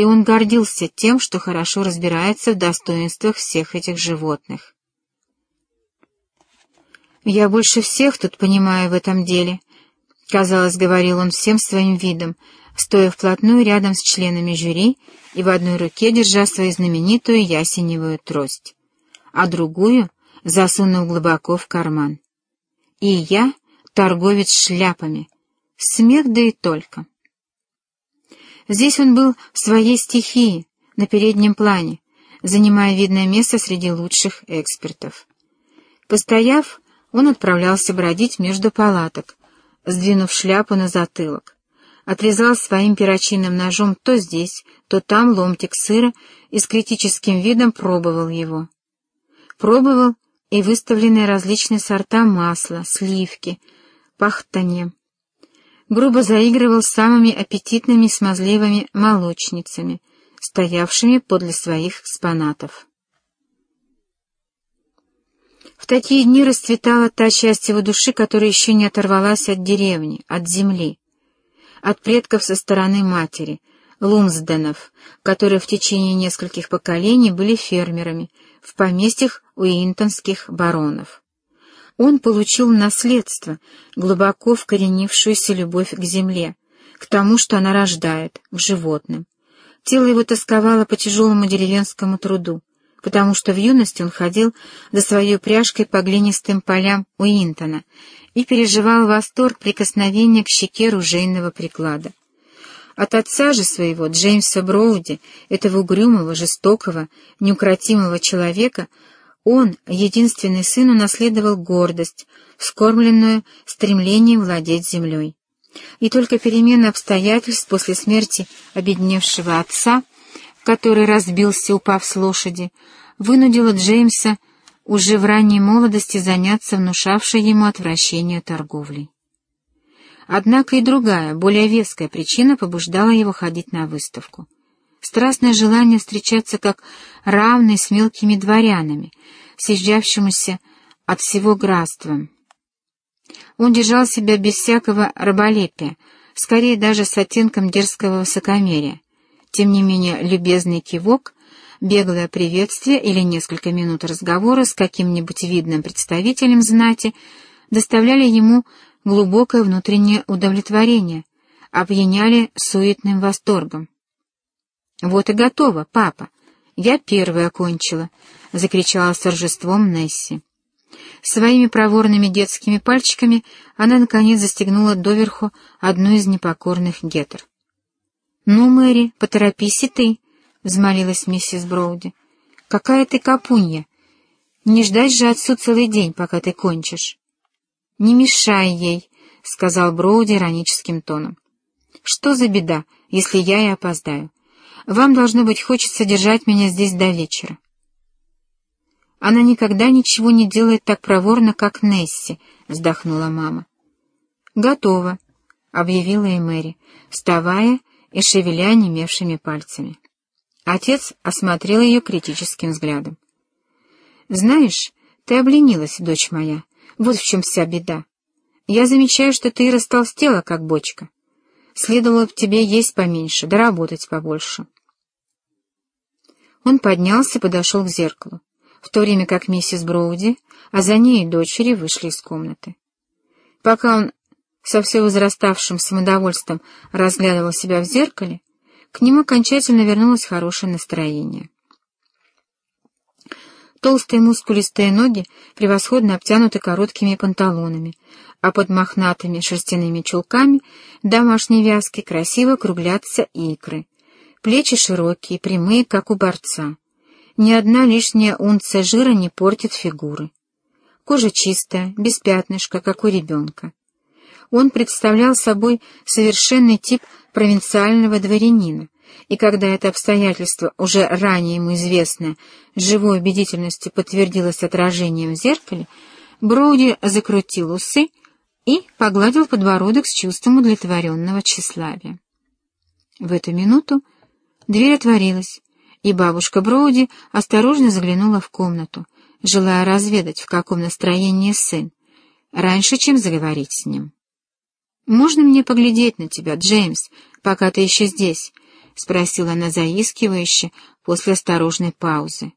и он гордился тем, что хорошо разбирается в достоинствах всех этих животных. «Я больше всех тут понимаю в этом деле», — казалось, говорил он всем своим видом, стоя вплотную рядом с членами жюри и в одной руке держа свою знаменитую ясеневую трость, а другую засунув глубоко в карман. «И я торговец шляпами. Смех да и только». Здесь он был в своей стихии, на переднем плане, занимая видное место среди лучших экспертов. Постояв, он отправлялся бродить между палаток, сдвинув шляпу на затылок. Отрезал своим перочинным ножом то здесь, то там ломтик сыра и с критическим видом пробовал его. Пробовал и выставленные различные сорта масла, сливки, пахтанье, грубо заигрывал с самыми аппетитными смазливыми молочницами, стоявшими подле своих экспонатов. В такие дни расцветала та часть его души, которая еще не оторвалась от деревни, от земли, от предков со стороны матери, Лумсденов, которые в течение нескольких поколений были фермерами в поместьях уинтонских баронов он получил наследство, глубоко вкоренившуюся любовь к земле, к тому, что она рождает, к животным. Тело его тосковало по тяжелому деревенскому труду, потому что в юности он ходил за своей упряжкой по глинистым полям Уинтона и переживал восторг прикосновения к щеке ружейного приклада. От отца же своего, Джеймса Броуди, этого угрюмого, жестокого, неукротимого человека, он, единственный сын, унаследовал гордость, скормленную стремлением владеть землей. И только перемена обстоятельств после смерти обедневшего отца, который разбился, упав с лошади, вынудила Джеймса уже в ранней молодости заняться внушавшей ему отвращение торговлей. Однако и другая, более веская причина побуждала его ходить на выставку — страстное желание встречаться как равный с мелкими дворянами, съезжавшимися от всего градства. Он держал себя без всякого раболепия, скорее даже с оттенком дерзкого высокомерия. Тем не менее, любезный кивок, беглое приветствие или несколько минут разговора с каким-нибудь видным представителем знати доставляли ему глубокое внутреннее удовлетворение, опьяняли суетным восторгом. «Вот и готово, папа. Я первая окончила», — закричала с торжеством Несси. Своими проворными детскими пальчиками она, наконец, застегнула доверху одну из непокорных гетер. «Ну, Мэри, поторопись и ты», — взмолилась миссис Броуди. «Какая ты капунья! Не ждать же отцу целый день, пока ты кончишь». «Не мешай ей», — сказал Броуди ироническим тоном. «Что за беда, если я и опоздаю? Вам, должно быть, хочется держать меня здесь до вечера. Она никогда ничего не делает так проворно, как Несси, — вздохнула мама. Готово, — объявила и Мэри, вставая и шевеля немевшими пальцами. Отец осмотрел ее критическим взглядом. «Знаешь, ты обленилась, дочь моя. Вот в чем вся беда. Я замечаю, что ты растолстела, как бочка. Следовало бы тебе есть поменьше, да побольше. Он поднялся и подошел к зеркалу, в то время как миссис Броуди, а за ней и дочери вышли из комнаты. Пока он со все возраставшим самодовольством разглядывал себя в зеркале, к нему окончательно вернулось хорошее настроение. Толстые мускулистые ноги превосходно обтянуты короткими панталонами, а под мохнатыми шерстяными чулками домашней вязки красиво круглятся икры. Плечи широкие, прямые, как у борца. Ни одна лишняя унция жира не портит фигуры. Кожа чистая, без пятнышка, как у ребенка. Он представлял собой совершенный тип провинциального дворянина, и когда это обстоятельство, уже ранее ему известное, живой убедительностью подтвердилось отражением в зеркале, Броуди закрутил усы и погладил подбородок с чувством удовлетворенного тщеславия. В эту минуту дверь отворилась, и бабушка Броуди осторожно заглянула в комнату, желая разведать, в каком настроении сын, раньше, чем заговорить с ним. «Можно мне поглядеть на тебя, Джеймс, пока ты еще здесь?» — спросила она заискивающе после осторожной паузы.